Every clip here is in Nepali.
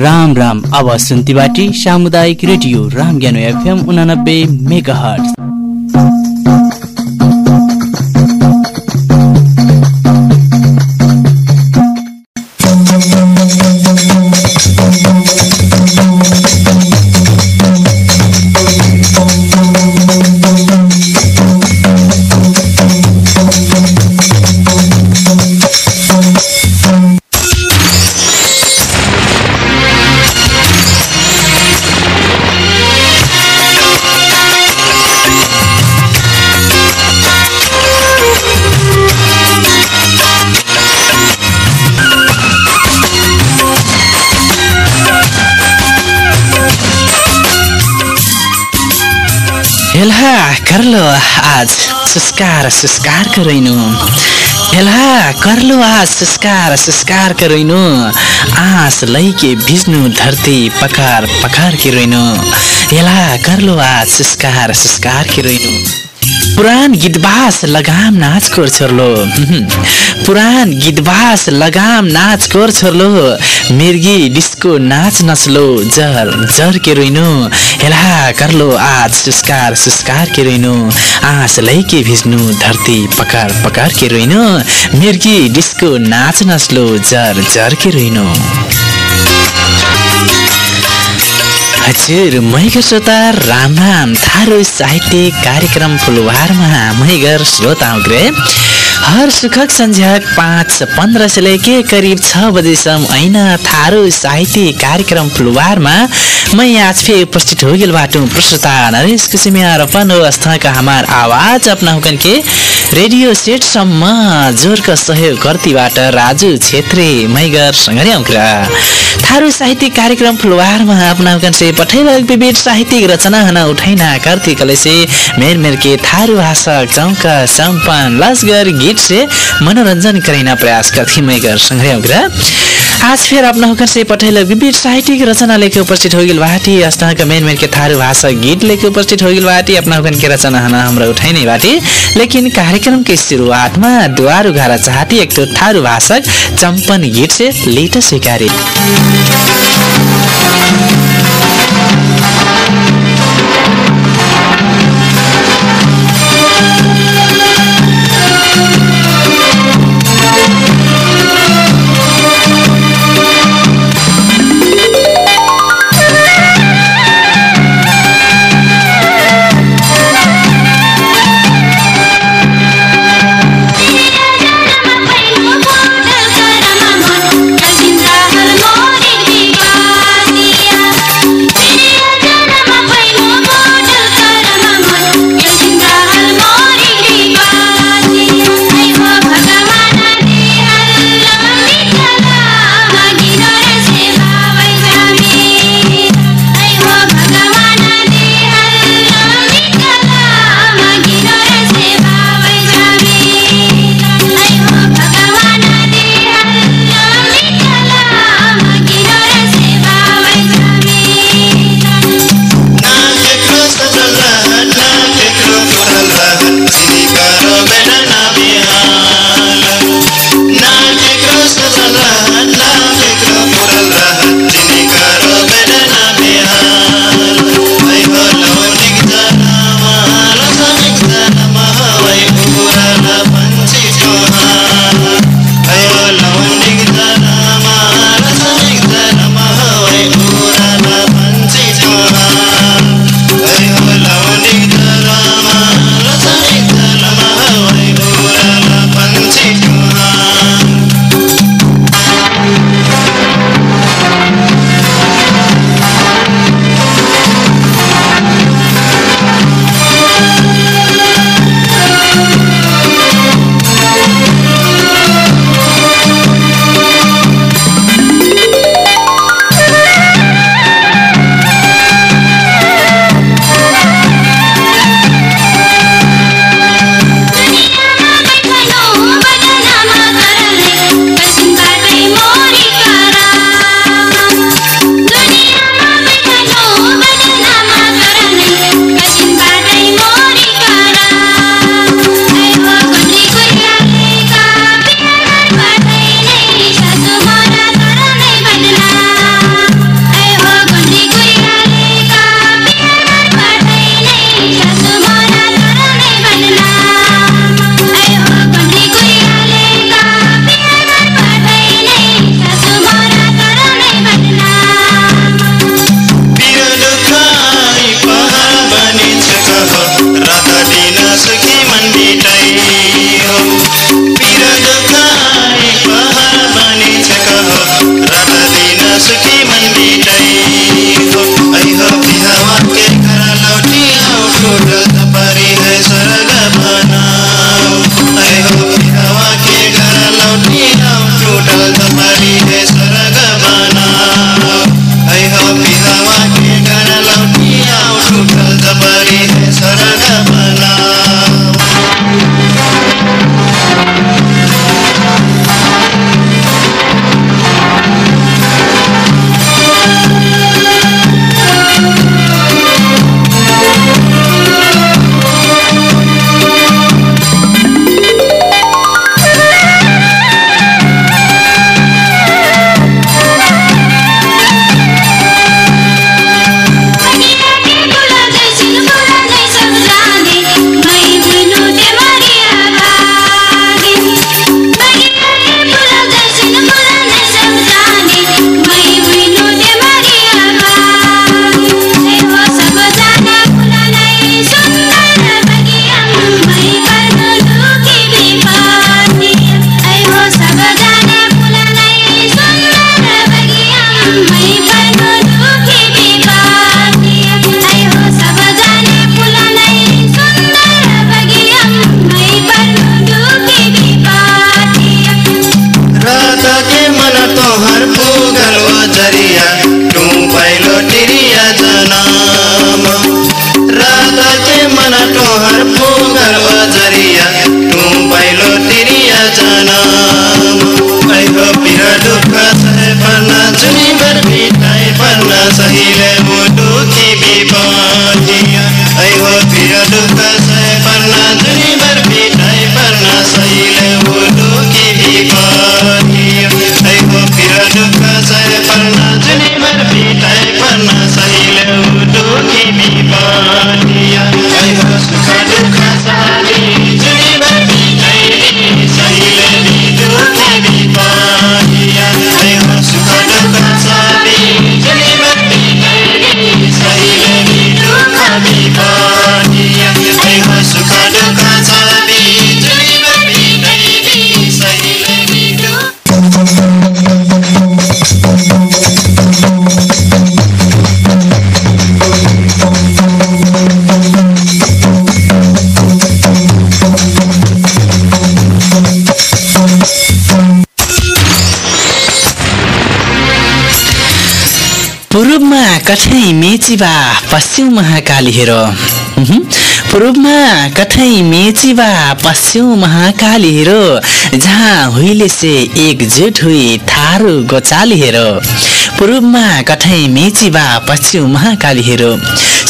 राम राम। अब सुन्ती बाटी सामुदायिक रेडियो राम ज्ञानो एफएम उनानब्बे मेगा हट करलो आज सुस्कार सुस्कार करैनु। हेला करलो आज सुस्कार सुस्कार करैनु। आस लैके भिज्नु धरती पकार पकार के रोइनु हेला करलो आज सुस्कार सुस्कार के पुरान गीतबास लगाम नाच कोर छोर्लो पुरान गीतबास लगाम नाच कोर छोर्लो मिर्गी डिस्को नाच नचलो जर जर के रोइनु। हेला करलो आज सुस्कार सुस्कार के रोइनु। आँस लैके भिज्नु धरती पकार पकार के रोइनु। मिर्गी डिस्को नाच नचलो जर जर के रोइनु। हजुर मैगर श्रोता राम राम थारू साहित्यिक कार्यक्रम फुलवारमा मैगर श्रोता ग्रे हर सुखक सन्झ्याक पाँच पन्ध्र से लेके करिब छ बजेसम्म ऐन थारू साहित्यिक कार्यक्रम फुलवारमा मैं आज फिर उपस्थित हो गेल बाटू प्रस्तुता नरेश कुसिमिया र पनो का हमार आवाज अपना हुकन के रेडियो सेटसम्म जोरका सहयोग गर्तीबाट राजु छेत्री मैगर सङ्गरे अङ्क्रा थारू साहित्यिक कार्यक्रम फुलवारमा अपना हुकन से पठैलक विविध साहित्यिक रचना हना उठैना कर्ती कलेसे। मेर मेर के थारू भाषक चौका सम्पन लसगर गीत से मनोरंजन करेना प्रयास करती मैगर सङ्गरे अङ्क्रा आज फिर अपना हुकन से पठैलक विविध साहित्यिक रचना लेके उपस्थित हो गेल बाटी अस्टा का मेन मेन के थारू भाषा गीत लेके उपस्थित हो गेल बाटी अपना हुकन के रचना हना हमरा उठाइ नहीं बाटी लेकिन कार्यक्रम के शुरुआतमा द्वार उघारा चाहती एक थारू भाषक चम्पन गीत से लेट स्वीकारी कठै मेचिबा पश्चिम महाकाली हेर पूर्वमा कठै मेचिबा पश्चिम महाकाली हेर जहाँ हुइले से एकजुट हुई थारू गोचाली हेर पूर्वमा कठै मेचिबा पश्चिम महाकाली हेर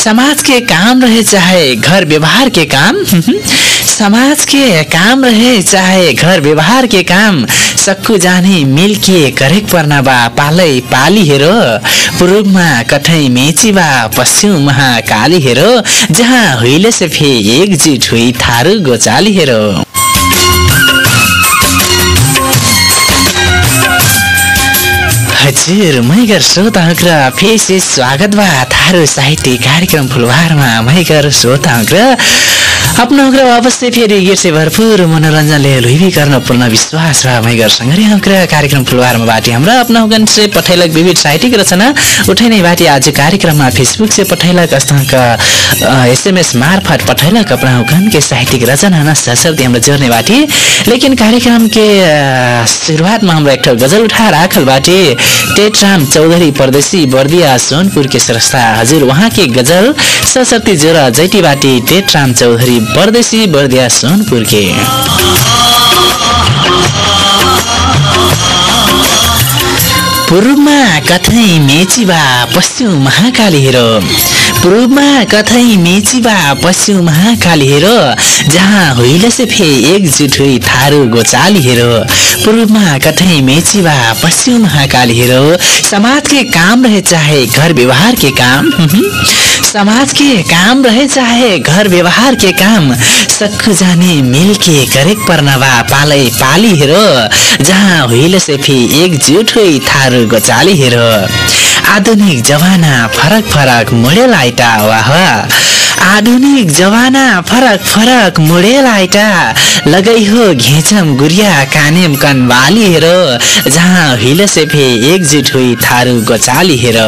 समाज के काम रहे चाहे घर व्यवहार के काम। समाज के काम रहे चाहे घर व्यवहार के काम। सक्कु जाने मिलके करेक पर्ना बा पालै पाली हेरो। पूर्वमा कठै मेची बा पश्चिम महाकाली हेरो। जहाँ हुइले से फे एकजुट हुई थारू गोचाली हेरो। हजुर मैगर श्रोताहरू फेरि से स्वागत बा थारू साहित्य कार्यक्रम फुलवारमा मैगर श्रोताहरू आफ्नो अवश्य फेरि गिर्से भरपुर मनोरञ्जनले गर्न पूर्ण विश्वास र मैगर सङ्गरी अङ्क्र कार्यक्रम फुलवारमा बाटी हाम्रो गन से पठाइलक विविध साहित्यिक रचना। उठै नै बाटी आज कार्यक्रममा फेसबुक से पठाइलक अस्तक एसएमएस मार्फत पठाइलक अपना गन के साहित्यिक रचना न हाम्रो जोड्ने बाटी। लेकिन कार्यक्रम के शुरुआत में हाम्रो एक गजल उठा राखल बाटे। टेटराम चौधरी परदेशी बर्दिया सोनपुर के सरस्ता हजुर उहाँ के गजल सरस्वती जोरा जैटी बाटी टेटराम चौधरी परदेशी बर्दिया सोनपुर के पूर्वमा कथै मेचिबा पश्चिम महाकाली हेर पूर्वमा कथै मेचिबा पश्चिम महाकाली हेर जहाँ हुइले से फे एकजुट हुई थारू गोचाली हेर। पूर्वमा कथै मेचिबा पश्चिम महाकाली हेर समाज के काम रहे चाहे घर व्यवहार के काम। समाज के काम रहे चाहे घर व्यवहार के काम। सक्खु जाने मिलके करेक पर्नवा पालै पाली हेर जहाँ हुइले से फे एकजुट हुई थारू गोचाली हेर। आधुनिक जमाना फरक फरक मोडेल आइटा वाह आधुनिक जमाना फरक फरक मोडेल आइटा। लगै हो घेचम गुरिया कानेम कनवाली हेर जहाँ हिले से फे एकजुट हुई थारू गोचाली हेर।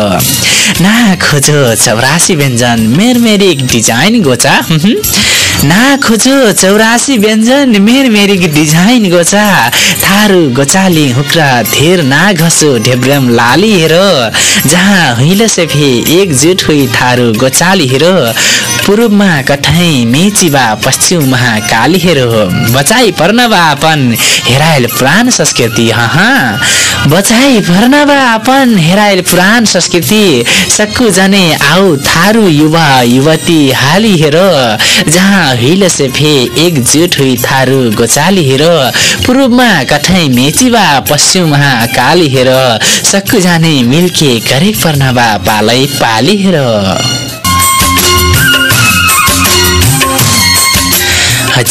ना खोजो चौरासी व्यञ्जन मेरमेरिक डिजाइन गोचा ना खोजो चौरासी व्यञ्जन मेरमेरिक डिजाइन गोचा। थारू गोचाली हुक्रा धेर ना घसो ढेब्रम लाली हेर। जहाँ हिले से फे एकजुट हुई थारू गोचाली हेर। पूर्वमा कठै मेचिबा पश्चिममा काली हेरो। बचाइ पर्नबा अपन हेरायल पुराण संस्कृति हाँ बचाइ पर्नबा अपन हेरायल पुराण संस्कृति। सक्कु जाने आउ थारू युवा युवती हाली हेरो। जहाँ हिल से फे एकजुट हुई थारू। गोचाली हेरो पूर्वमा कठै मेचिबा पश्चिममा काली हेरो। सक्कु जाने मिल्के करेक पर्नबा पालै पाली हेरो।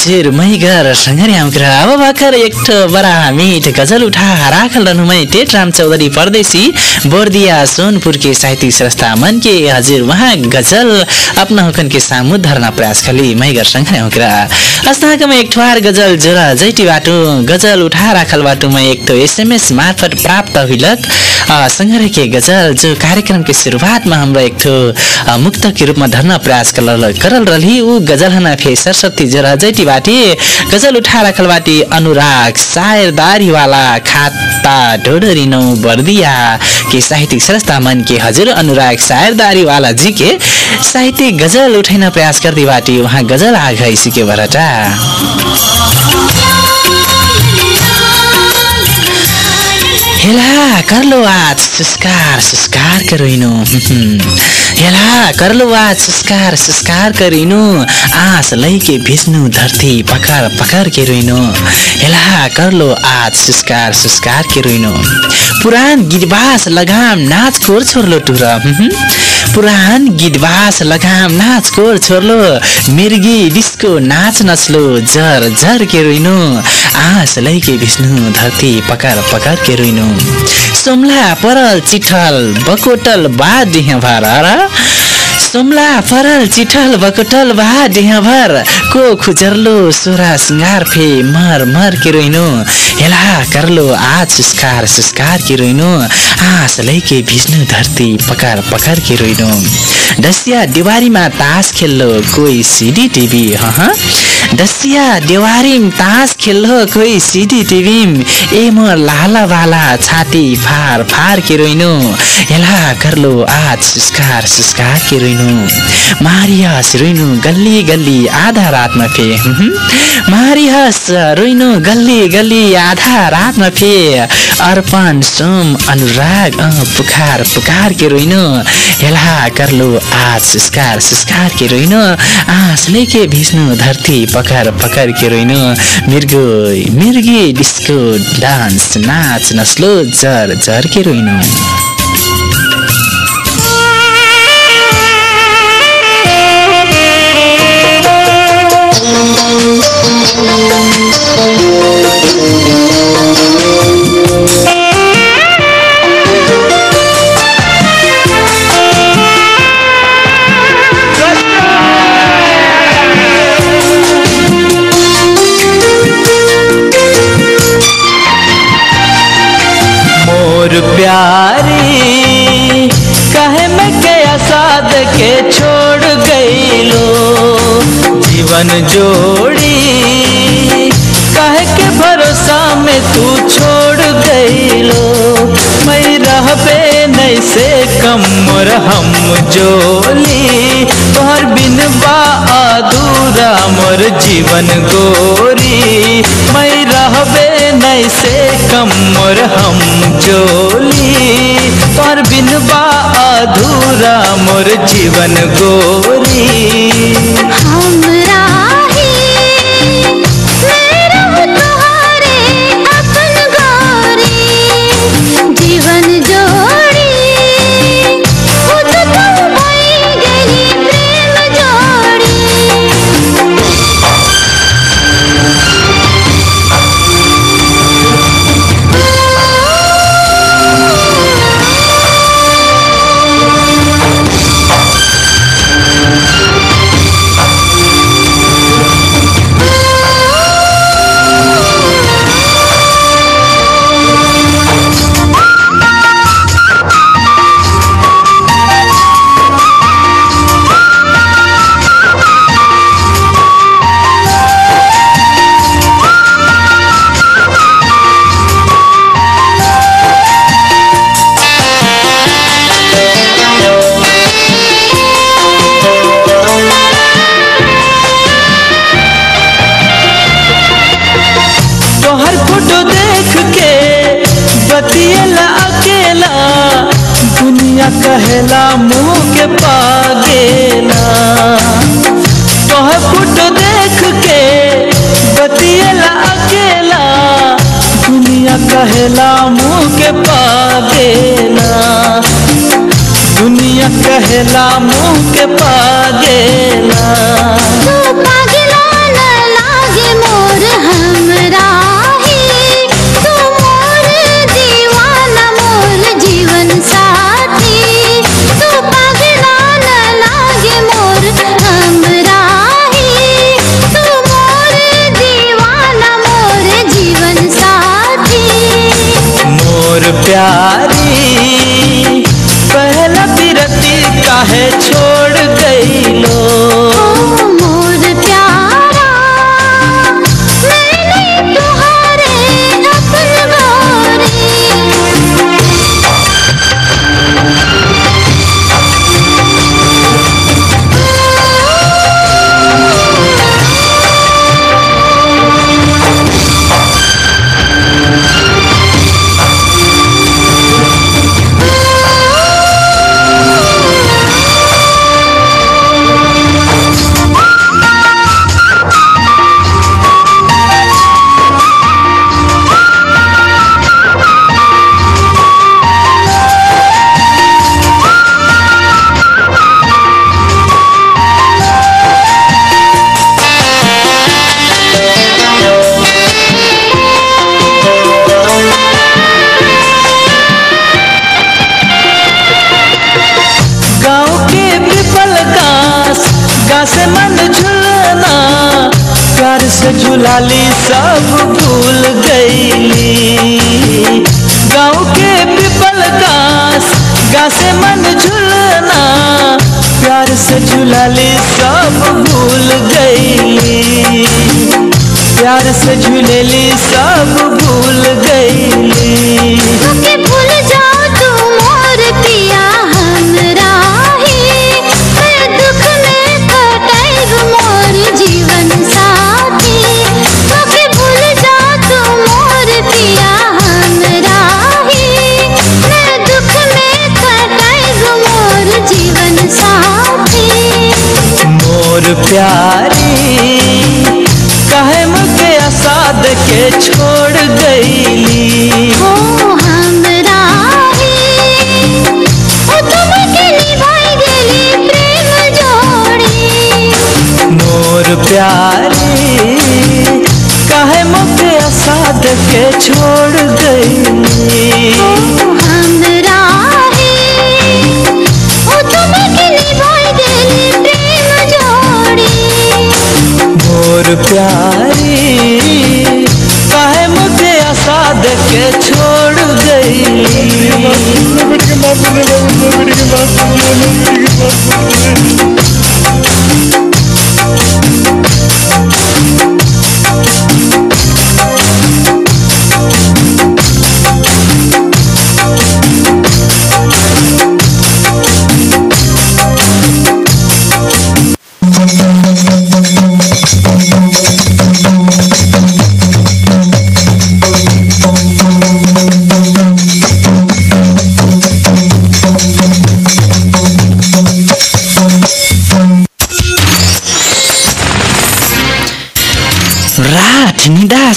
हजुर मै घर सँगै आउँक्र अब भर्खर एक बडा मिठ गजल उठा राखल रहनु टेट राम चौधरी परदेशी बोर्दिया सोनपुर के साहित्यिक संस्था मन के हजुर वहाँ गजल अपना हुकन के सामु धर्ना प्रयास खली मै घर सँगै आउँक्र अस्ताकमा एक गजल जोरा जैटी बाटो गजल उठा राखल बाटो मैं एक तो एसएमएस मार्फत प्राप्त हुइलक। सँगै के गजल जो कार्यक्रम के शुरुआत में हाम्रो एक ठो मुक्त के रूपमा धर्ना प्रयास करल रही ऊ गजल हना फे सरस्वती जोरा जैटी बाटी गजल उठा राखल बाटी अनुराग सायरदारी वाला खाता ढोडरी नौ बर्दिया। के साहित्यिक संस्था मन के हजुर अनुराग सायरदारी वाला जी के साहित्यिक गजल उठाइन प्रयास गर्दै बाटी उहाँ गजल आ गई सिके भरटा। हेला करलो आज सुस्कार सुस्कार करोइनु। हेला करलो आज सुस्कार सुस्कार करिनु। आस लैके भिज्नु धरती पकर पकर के रोइनु हेला करलो आज सुस्कार सुस्कार के रोइनु पुरान गिरबास लगाम नाच कोर छोर्लो टुर। पुरान गिदबास लगाम नाच कोर छोर्लो। मिर्गी डिस्को नाच नचलो जर जर के रोइनु आस लैके भिज्नु धरती पकर पकर के रोइनु सोमला परल चिठल बकोटल बा भर सोमला परल चिठल बकोटल बा भर को खुजरलो सोरा सिंगार फे मर मर के रोइनु। हेला करलो आज सुस्कार सुस्कार के रोइनु। आस लैके भिज्नु धरती पकार पकार के रोइनु। डसिया दिवारीमा तास खेल्लो कोही सिडी टिभी डसिया देवारीम तास खेल्लो कोही सिडी टिभी ए म लाला वाला छाती फार फार के रोइनु एला गर्लो आज सुस्कार सुस्कार के रोइनु मारियास रोइनु गल्ली गल्ली आधा रातमा फे मारियास रोइनु गल्ली गल्ली आधा रातमा फे। अर्पण सोम अनुराग अँ पुखार पुकार के रोइनु हेला गर्लो आज सुस्कार सुस्कार के रोइनु। आँस लेके भिज्नु धरती पकर पकर के रोइनु। मिर्गो मिर्गी डिस्को डान्स नाच नस्लो जर जर के रोइनु। मोर प्यारी। कहे मैं के साद के छोड़ गईलो जीवन जोड़ी। कहे के भरोसा में तू छोड़ गईलो मैं रहबे नहीं से कम मोर हम जोली। तोहर बिन बा अधूरा मोर जीवन गोरी। मैं रहबे नहीं से कम मोर हम जोली पर बिन बा अधूरा मोर जीवन गोरी। हमरा सब भूल गई गाँव के पिपल गास गासे मन झुलना, प्यार से झुला ले, सब भूल गई प्यार से झुलेली सब भूल गई मोर प्यारी। काहे मुके असाद के छोड़ गईली। हो हमरा ओ तुमके निभाई गेली प्रेम जोड़ी। मोर प्यारी काहे मुके असाद के छोड़ गईली। और प्यारी। काहे मुझे आसाद के छोड़ गई?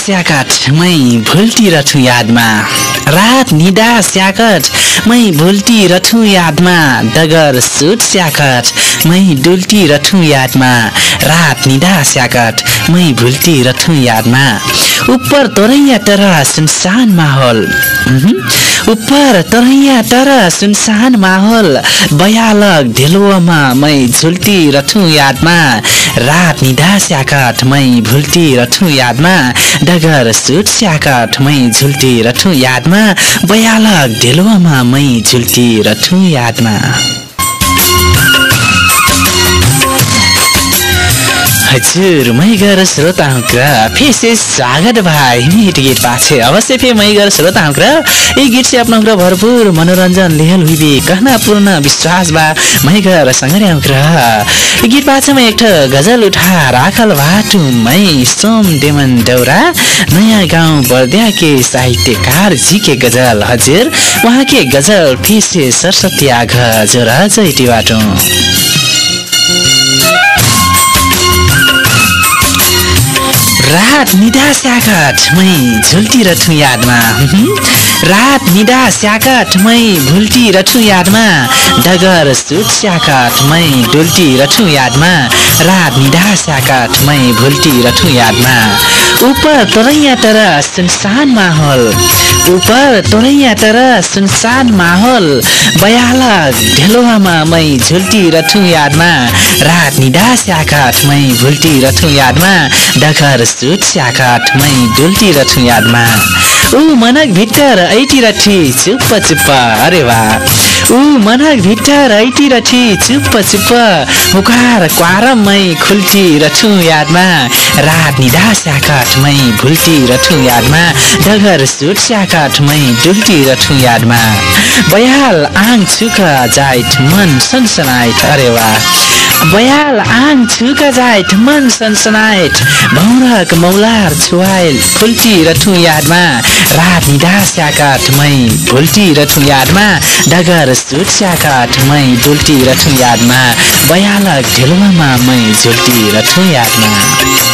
स्याकट मै भुल्टी रछु यादमा। रात निदा स्याकट मै भुल्टी रछु यादमा। डगर सुट स्याकट मै डुल्टी रछु यादमा। रात निदा स्याकट मै भुल्टी रछु यादमा। उपर तोरैया टर सुनसान माहौल। उपर तोरैया टर सुनसान माहौल। बयालक ढेलुवामा मै झुल्टी रछु यादमा। रात निदा स्याकट मै भुल्टी रछु यादमा डगर सुट स्याकट मै झुल्टी रछु यादमा बयालक ढेलुवामा मै झुल्टी रछु यादमा। हजुर मैगर श्रोताहु क फेसे स्वागत भाई मीठ गीत पाछे अवश्य फे मैगर श्रोताहु क यी गीत अपना क भरपूर मनोरंजन लेहल हुई कहना पूर्ण विश्वास बा मैगर संगरे क यी गीत पाछे में एक गजल उठा राखल बाटु मै सोम डेमन डौरा नयाँ गाउँ बर्दिया के साहित्यकार जी के गजल। हजुर वहाँ के गजल फेसे सरस्वती आघ जोरा जैटी बाटो। रात निदा झुल्टी रछु यादमा। रात निदा भुल्टी रछु यादमा। डगर सुट स्याकट मै डुल्टी रछु यादमा। रात निदा भुल्टी रछु यादमा। ऊपर तोरैया तर सुनसान माहौल। ऊपर तोरैया तर सुनसान माहौल। बयालक ढेलोहामा मै झुल्टी रछु यादमा। रात निदा स्याकट मै भुल्टी रछु यादमा। डगर सुट स्याकट मै डुल्टी रछु यादमा। ऊ मनक भित्तर ऐटी रठी चुप्प चुप्प। अरे वाह ऊ मनक भित्तर ऐटी रठी चुप्प चुप्प। हुकार क्वारम खुल्टी रछु यादमा। रात निदा स्याकट मै भुल्टी रछु यादमा। डगर सुट स्याकट मै डुल्टी रछु यादमा। बयाल आङ छुक जाइत मन सनसनाइत अरे वाह बयाल आङ छुक जाइत मन सनसनाइत। भौरक मौलार छुवाइल फुल्टी रठु यादमा रात निदा स्याकट मै भुल्टी रठु यादमा डगर सुट स्याकट मै डुल्टी रठु यादमा बयालक ढेलुवामा मै झुल्टी यादमा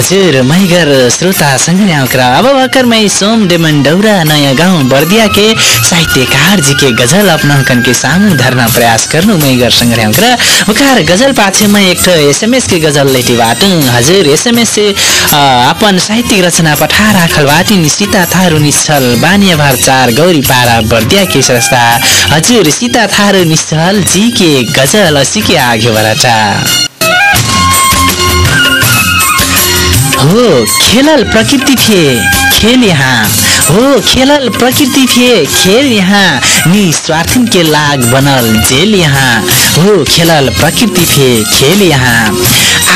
हजुर मैगर श्रोता सँगै आउक्रा अब भर्खर मै सोम डेमन डौरा नयाँ गाउँ बर्दिया के साहित्यकार जी के गजल अपनाकन के सामू धरना प्रयास गर्नु मैगर सँगै आउक्रा उकार गजल पाछे मैं एक एसएमएस के गजल लेटी बाटू। हजुर एसएमएस से अपन साहित्यिक रचना पठा राखल बाटी सीता थारू निश्चल बानिया भार चार गौरी पारा बर्दिया के संस्था। हजुर सीता थारू निश्चल जी के गजल सिके आगे बराटा हो खेलल प्रकृति थिए। खेल यहाँ। हो खेलल प्रकृति थिए। खेल यहाँ। निस्वार्थीन के लाग बनल जेल यहाँ। हो खेलल प्रकृति थिए खेल यहाँ।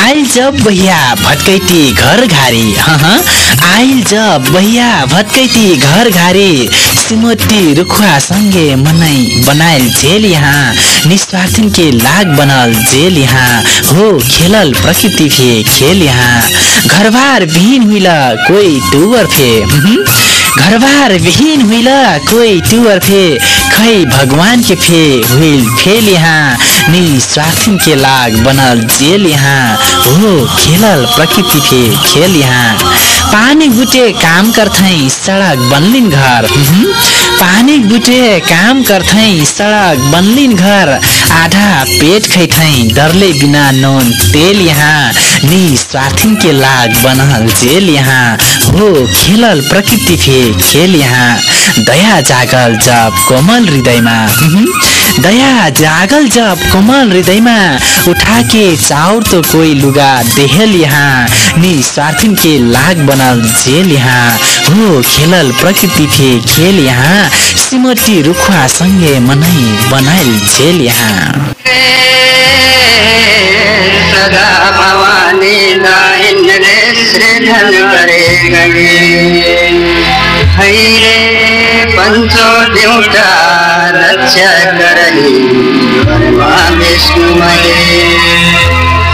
आइल जब बहिया भत्कैती घर घारी। आइल जब बहिया भत्कैती घर घारी। सिमोटी रुखुवा सँगे मनै बनाइल जेल यहाँ। निस्वार्थीन के लाग बनल जेल यहाँ। हो खेलल प्रकृति थिए खेल यहाँ। घरबार विहीन हुइला कोही टुवर हम्म। घरबार विहीन हुइल कोही टुवर फे। खै भगवान के फे हुइल फेल यहाँ निस्वार्थीन के लाग बनल जेल यहाँ हो खेलल प्रकृति फे खेल यहाँ पानी गुटे काम करथै सडक बनलिन घर। पानी गुटे काम करथै सडक बनलिन घर। आधा पेट खैथै डरले बिना नोन तेल यहाँ निस्वार्थीन के लाग बनल जेल यहाँ। हो खेलल प्रकृति फे खेल यहाँ। दया जागल जब कोमल हृदयमा। दया जागल जब कोमल हृदयमा। उठा के चाउर तो कोई लुगा देहल यहाँ। निस्वार्थीन के लाग बनल जेल यहाँ। हो खेलल प्रकृति थे खेल यहाँ। सिमटी रुखुवा सँगे मनै बनाइल जेल यहाँ। सदा इंद्रेश्र धन करे गए हईरे पंचो देवता रक्षा करही भगवान विष्णु मये।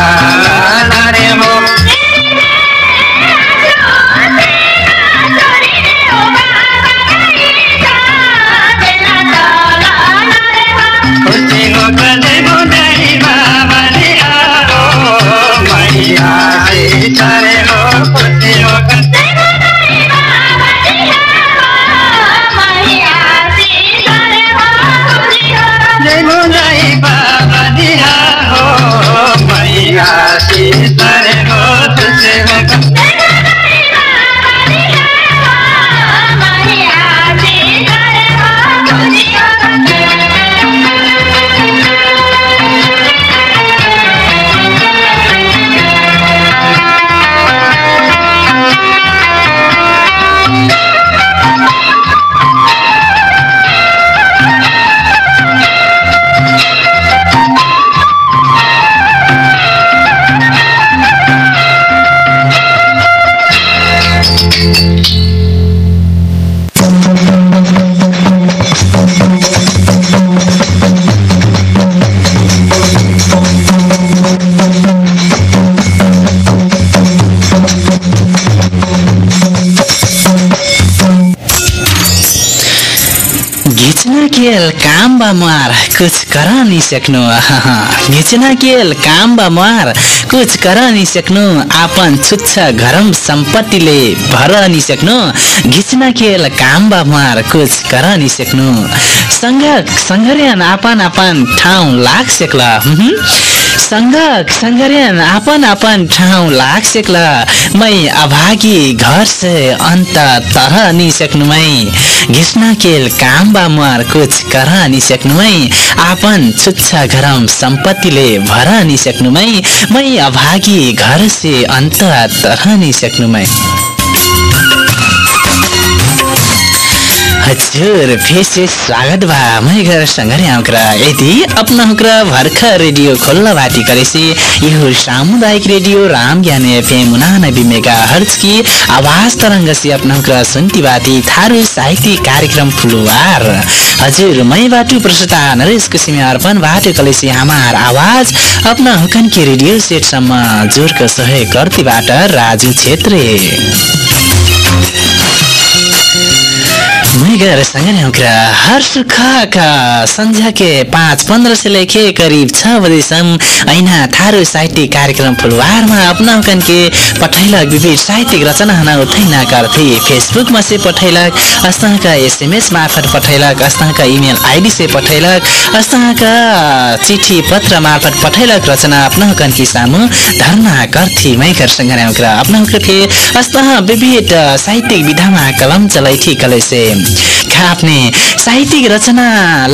Navidad. केल काम बा मार कुछ कर नहीं सक्नु घिच्न केल काम बा मार कुछ कर नहीं सक्नु आपन छुच्छ घरम सम्पत्तिले भर नहीं सक्नु। घिच्न केल काम बा मार कुछ कर नहीं सक्नु। सँग सङ्घर्यान आपन आपन ठाउँ लाग सेक्ला। सँगक सङ्घर्यान आपन आपन ठाउँ लाग सेक्ला। मै अभागी घर से अन्त तरह नि सक्नुमै। घिस्न केल काम बा मर कुछ कर नि सक्नुमै। आपन छुच्छ घरम सम्पत्तिले भर नि सक्नुमै। मै अभागी घर से अन्त तरह नि सक्नुमै। हजुर फेरि से स्वागत बा मै घर सँगै आउक्रा यदि अपना हुक्रा भर्खर रेडियो खोल्न बाटी करेसी यो सामुदायिक रेडियो राम ज्ञान एफएम उनानब्बे मेगा हर्ज की आवाज तरंग से अपना हुक्रा सुनती बाटी थारू साहित्यिक कार्यक्रम फुलुवार। हजुर मै बाटु प्रसुता नरेश कुसिमे अर्पण बाटो कलेसी हमार आवाज अपना हुकन के रेडियो सेटसम्म जोरको सहयोग गर्तीबाट राजु छेत्री। मैगर सँगै उक्रा हर सुख का संध्या के पाँच पंद्रह से लेके करीब छ बजेसम्म ऐना थारू साहित्यिक कार्यक्रम फुलवारमा अपनाउकन के? पठैलक विविध साहित्यिक रचना हना उठैना करथे फेसबुक में से पठैलक अस्ता का एसएमएस मार्फत पठैलक अस्ता का ईमेल आईडी से पठैलक अस्ता का चिठी पत्र मार्फत पठैलक रचना अपनाउकन की सामु? धरना करथे मैकर सँगै उक्रा अपनाउक थे अस्ता विविध साहित्यिक विधामा कलम चलाइथी कलेसे। खाप्ने साहित्यिक रचना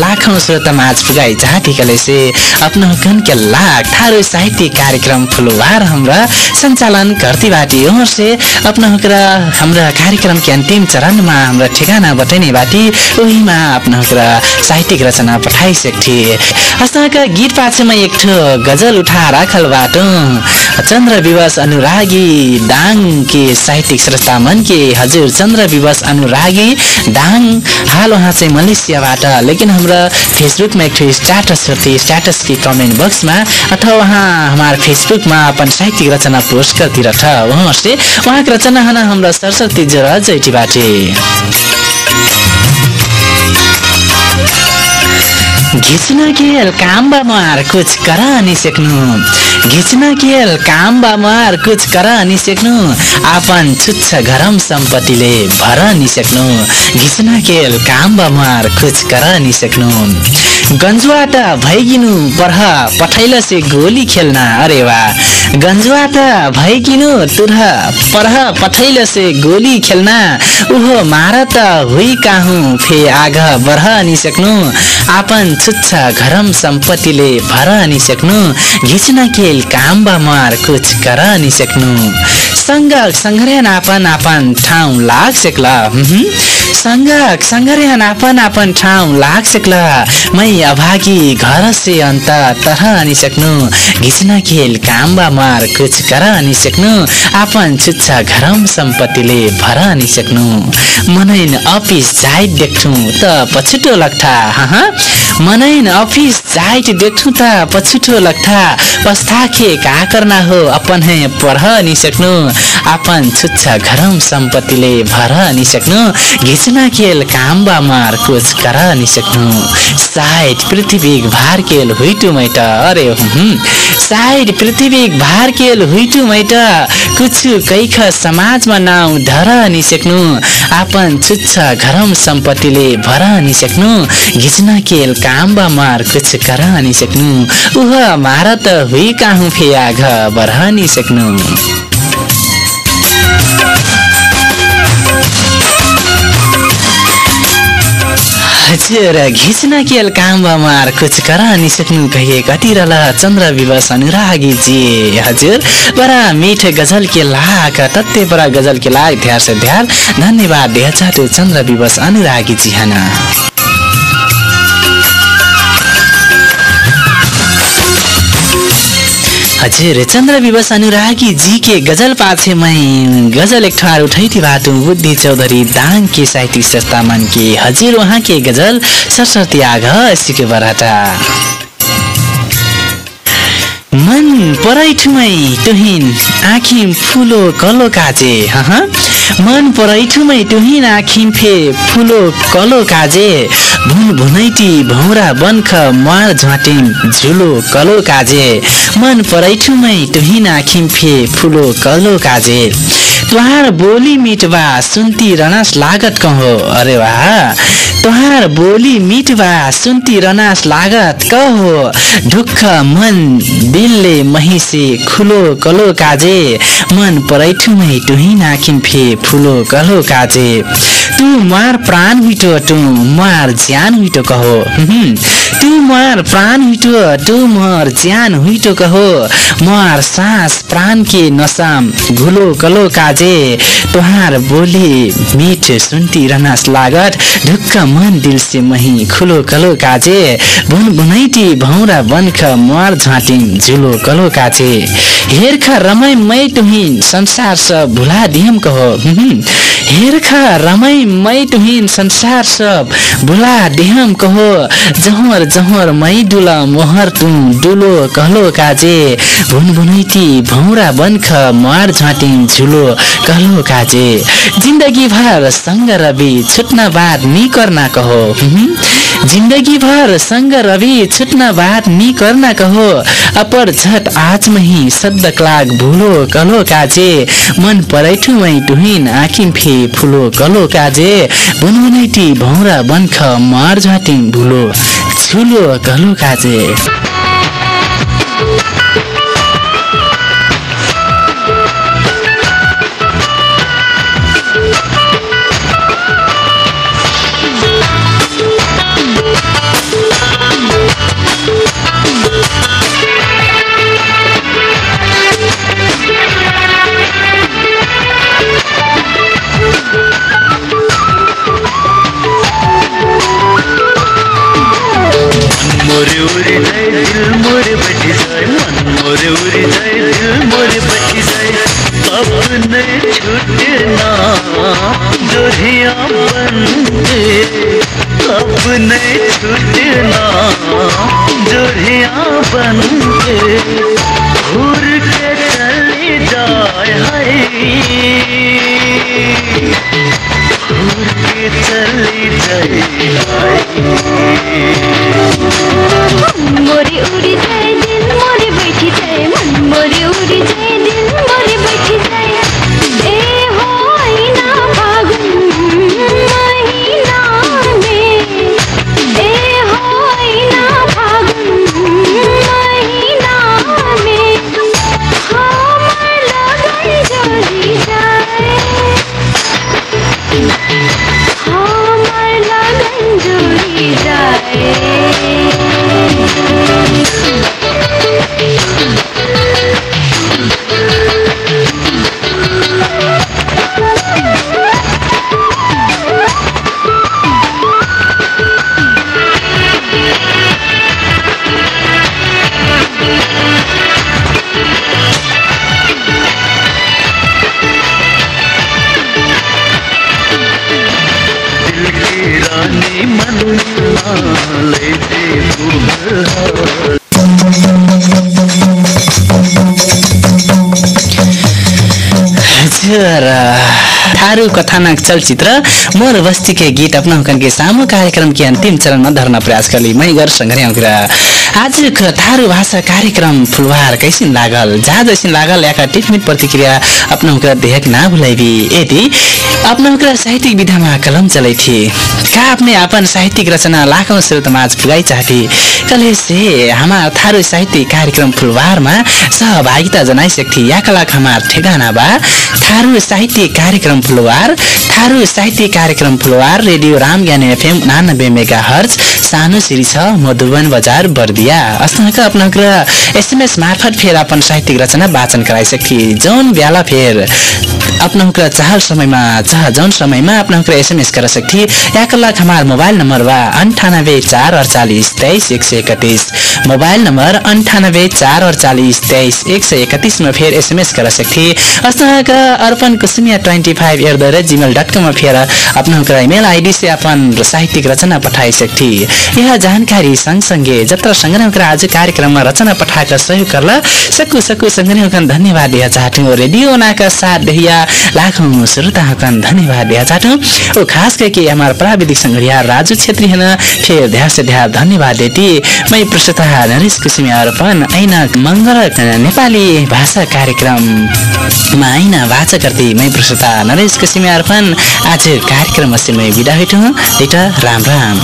लाखौँ श्रोता माझ पुगाई चाहती कलेसे अपना हुकन के लाख ठारो साहित्यिक कार्यक्रम फुलवार हमरा संचालन करती बाटी उमर से अपना हुकरा हमरा कार्यक्रम के अंतिम चरण में हमरा ठिकाना बटैने बाटी उहीमा अपना हुकरा साहित्यिक रचना पठाई सकथे असाका गीत पाछेमा एक ठो गजल उठा राखल बाटो। चन्द्र विवश अनुरागी दाङ के साहित्यिक स्रष्टा मन के हजुर चन्द्र विवश अनुरागी दाङ हाल उहाँ चाहिँ मलेसियाबाट लेकिन हाम्रो फेसबुकमा ठो स्ट्याटस होती स्ट्याटस की कमेंट बॉक्स में अथवा वहाँ हमारे फेसबुक में अपन साहित्यिक रचना पोस्ट करती रहा वहाँ से वहाँ के रचना हना हमरा सरस्वती जरा जैटी घिच्न केल काम बा मार कुछ कर अनि सेक्नु। घिच्न केल काम बा मार कुछ कर अनि सेक्नु। आपन छुच्छ घरम सम्पत्तिले भर नि सेक्नु। घिच्न केल काम बा मार कुछ कर अनि सेक्नु। गन्जुवाट भइगिनु परह पठैल से गोली खेल्न। अरे वा। गन्जुवाट भइगिनु तुरह परह पठैल से गोली खेल्न। उहो त हुई काहु फे आग बढ अनि सक्नु। आपन छुच्छ घरम सम्पत्तिले भर अनि सक्नु। घिच्न केल काम मार कुछ कर अनि सक्नु। सँग सङ्ग्रहण आपन आपन ठाउँ लाग सेक्ला। हुँ सँग सङ्ग्रहण आपन आपन ठाउँ लाग सेक्ला मै अभागी घर से अन्त तरह अनि सक्नु घिच्न खेल काम बा मार कुछ कर अनि सक्नु आपन छुच्छ घरम सम्पत्तिले भर अनि सक्नु मनैन अफिस जाइत देख्छु त पछुटो लग्था हाँ मनैन अफिस जाइत देख्छु त पछुटो लग्था। पस्ताखे का करना हो अपन है पढ नि सक्नु आपन छुच्छ घरम सम्पत्तिले भर नि घिच्न खेल काम बा मार कुछ कर नि सक्नु। साइड पृथ्वी भार केल हुइटु मैट अरे साइड पृथ्वी भार केल हुइटु मैट कुछु कैख समाजमा नाउँ धर नि सक्नु। आपन छुच्छ घरम सम्पत्तिले भर नि सक्नु। घिच्न केल काम बा मार कुछ कर नि सक्नु। उह मार त हुई काहु फेया घ बढ नि हजुर घिच्न केल काम बा मार कुछ कर सक्नु कहिए? कति रल चन्द्र विवश अनुरागी जी। हजुर बड़ा मीठ गजल के लाग तत्ते बड़ा गजल के लाग ध्यार से ध्यार। धन्यवाद देह चाटो चन्द्र विवश अनुरागी जी हना। हजुर चन्द्र विवश अनुरागी जी के गजल पाछे मै गजल एक ठार उठै थी बाटो बुद्धि चौधरी दाङ के साहित्यिक संस्था मन के। हजुर उहाँ के गजल सरस्वती आघ सिके बराटा मन पराइठुमै तुहिन आँखी फुलो कलो काजे। मन पराइठुमै तुहिन आँखी फे फुलो कलो काजे। भुन भुनैटी भौरा बन्ख मार झाटिम झुलो कलो काजे। मन पराइठुमै तुहिन आँखी फे फुलो कलो काजे। तुहार बोली मिटवा सुन्ती रनास लागत कहो अरे वाह। तुहार बोली मिटवा सुन्ती रनास लागत कहो ढुक्ख मन दिलले महिसे खुलो कलो काजे। मन पराइठुमै तुही नाखिन फे फुलो कलो काजे। तू मार प्राण हुइटो तू मार ज्यान हुइटो कहो। तू मार प्राण हुइटो तू मार ज्यान हुइटो कहो। मार सास प्राण के नसाम घुलो कलो काजे। तुहार बोली मीठ सुन्ती रनास लागत ढुक्क मन दिल से मही खुलो कलो काजे। बुन बुनैटी भौरा बन्ख मार झाटिम झुलो कलो काजे। हेरख मै तुहिन संसार सब भुला दियम कहो। हेरख मै तुहिन संसार सब भुला दिहम कहो। जहर जहर मै डुला मोहर तू डुलो कहलो काजे। भुन भुनैटी भौरा बन्ख मार झाटिम झुलो कहलो काजे। जिन्दगी भर सँग रवि छुट्न बात नि करना कहो। जिन्दगी भर सँग रवि छुट्न बात नि करना कहो। अपर झट आज मही सद्द क्लाग भुलो कलो काजे मन पराइठु मै टुहिन आँखिम फे फुलो कलो काजे बुनबुनैटी भौरा बन्ख मार झाटिङ भुलो छुलो कलो काजे। थारू कथानक चलचित्र मोर बस्ती के गीत अपना हुकन के सामू कार्यक्रम के अंतिम चरण में धरना प्रयास कली मै गर संग्रह अंकुरा आज थारू भाषा कार्यक्रम फुलवार कैसिन लागल? जहाँ जैसिन लागल याका टिप्पणी प्रतिक्रिया अपना हुकरा देहक ना भुलाइबी। यदि हुकरा साहित्यिक विधामा कलम चलै थी का अपने अपन साहित्यिक रचना लाखौं श्रोतमाझ पुगाई चाहती कले से हमार थारू साहित्यिक कार्यक्रम फुलवारमा सहभागिता जनाइसक्थी। याका लाख हमार ठेगाना बा थारू साहित्य कार्यक्रम फुलवार थारू साहित्य कार्यक्रम फुलवार रेडियो राम ज्ञान एफएम उनानब्बे मेगा हर्ज सानो सिरी छ मधुबन बजार बर्दिया। अस्नाका अपना एसएमएस मार्फत फेर अपन साहित्यिक रचना वाचन कराइसक्थी। जौन ब्याला फेर अपना चाहल समयमा चाह जौन समयमा अपना एसएमएस कर सकथी याका लाख हमार मोबाइल नंबर बा अंठानब्बे चार अड़चालीस तेईस एक सय इकतीस। मोबाइल नंबर अंठानब्बे चार अड़चालीस तेईस एक सय इकतीस में फेर एसएमएस कर सकथी अस्नाका Arpan Kusumiya twenty five at the rate Gmail dot com फेर अपना ईमेल आईडी से अपन साहित्यिक रचना पठाइ सकथी यह जानकारी सँगसँगै जत्र सङ्ग्रह आज कार्यक्रममा रचना पठाएका सहयोग करला। सकु सकु सङ्ग्रह धन्यवाद। दिया चाहटौँ रेडियो नाका साथ दहिया। लाखौँ श्रोता हकन धन्यवाद दिया चाहटौँ ओ खास करके हमार प्राविधिक संग्रह राजू छेत्री हन फेर ध्यान से ध्यान धन्यवाद देती। मै प्रस्तुता नरेश कुसुमी अर्पण ऐना मङ्गल नेपाली भाषा कार्यक्रम। ऐना भाषा गर्दै मै प्रस्तुता नरेश कुसुमी अर्पण। आज कार्यक्रम से मै बिदा एउटा राम राम।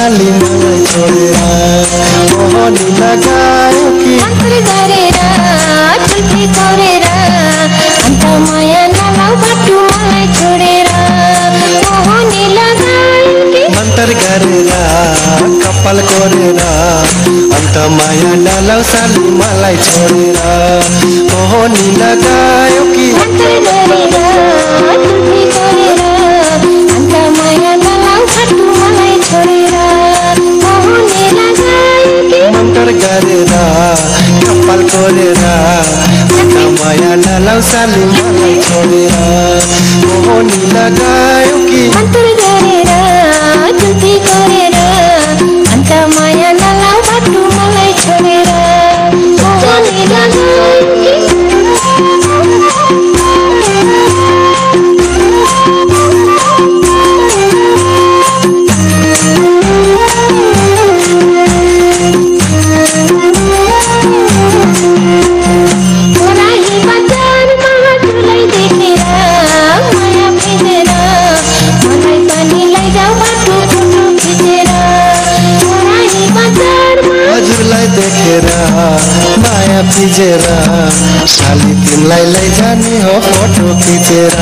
मलाई छोडेर मोहनी लगायो कि मन्त्र गरेर ठुल्ठी अन्त माया नलाउ बाटो मलाई छोडेर मोहनी लगायो कि मन्तर गरेर कपाल कोरेर अन्त माया नलाउ साली मलाई छोडेर मोहनी लगायो कि मन्त्र गरेर ठुल्ठी गरेर कपाल माया मलाई छोडेर। लगायो कि फिजेर साली तिमीलाई लैजाने हो फोटो खिचेर।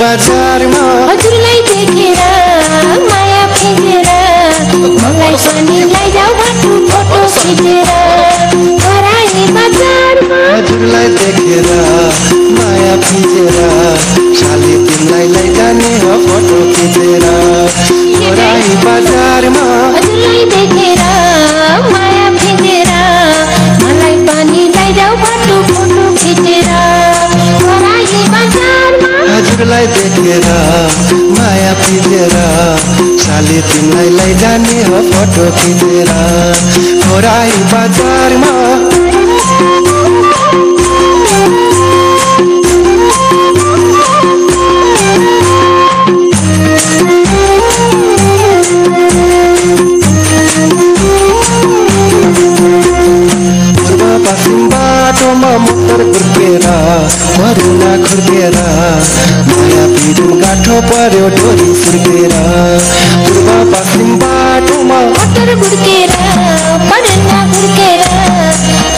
बजारमा हजुरलाई देखेर माया फिजेर मलाई पनि लैजाऊ बाटो फोटो खिचेर। मोराही बजारमा हजुरलाई देखेर माया फिजेर साली तिमीलाई लैजाने हो फोटो खिचेर। बजारमा हजुरलाई देखेर देखेर माया फिजेर साली तिमीलाई लैजाने हो फोटो खिचेर। खोराई बजारमा पूर्व पश्चिम बाटोमा मोटर खुर्केर मरुना खुर्केर माया गाठो पर्यो डोरी पूर्व पश्चिम बाटोमा मोटर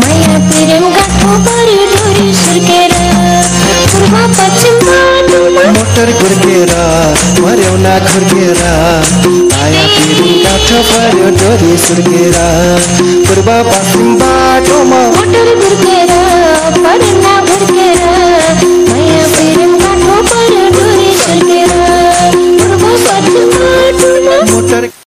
माया गाठो पर्यो डोरी सुर्केर पूर्व पश्चिम बाटोमा मोटर खुर्केर मर्याउना खुर्केर माया पिरुन गाठो पर्यो डोरी सुर्केर पूर्व पश्चिम बाटोमा मोटर गुड्केर